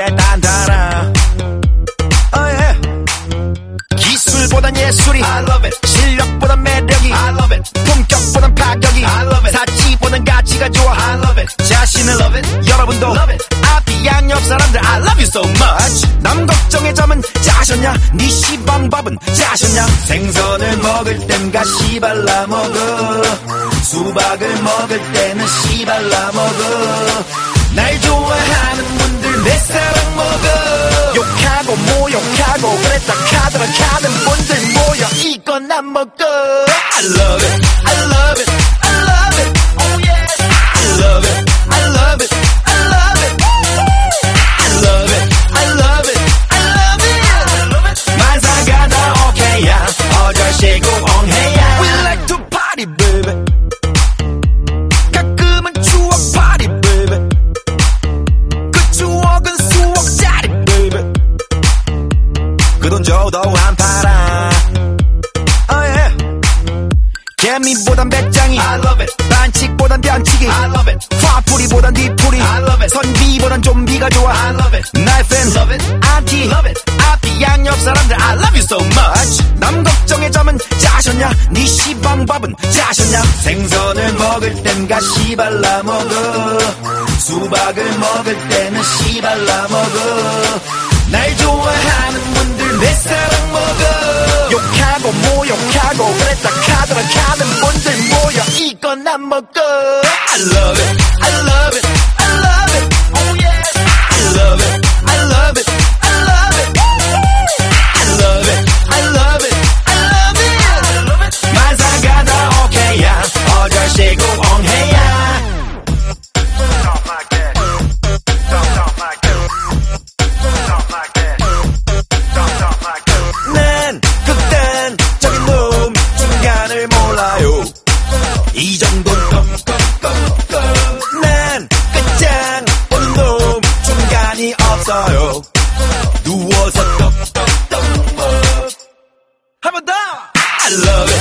이제 난 달아. oh yeah. 기술보단 예술이 실력보단 매력이 품격보단 파격이 사치보단 가치가 좋아. 자신을 여러분도 아비양옆 사람들 I love you so much. 남 걱정의 점은 짜셨냐? 니 네 시방밥은 짜셨냐? 생선을 먹을 땐가 씨발라 먹어. 수박을 먹을 때는 씨발라 먹어. 날 좋아해. 욕하고 모욕하고 그랬다. 카드라 카는 분들 모여. 이건 안 먹어 I love it 개미보단 백장이. I love it. 반칙보단 변칙이. I love it. 화풀이보단 뒤풀이. I love it. 선비보단 좀비가 좋아. I love it. 나의 팬. Love it. 아티 Love it. 앞이 양옆 사람들. I love you so much. 남 걱정의 잠은 짜셨냐? 네 시방 밥은 짜셨냐? 생선을 먹을 땐 가 시 발라 먹어. 수박을 먹을 때는 씨 발라 먹어. 날 좋아하는 분들 내 사랑 먹어. 욕하고 모욕하고 그랬다. 카드라 이 건 안 먹어 I love it I love it I love it oh yeah I love it I love it I love it I love it I love it I love it 만사가 다 오케이야 어절시고 엉해야 Talk like that. Talk, talk like that. Talk like that. Talk, 이 정도 난 끝장 보는 놈 중간이 없어요. 누워서 한번 더! I love it.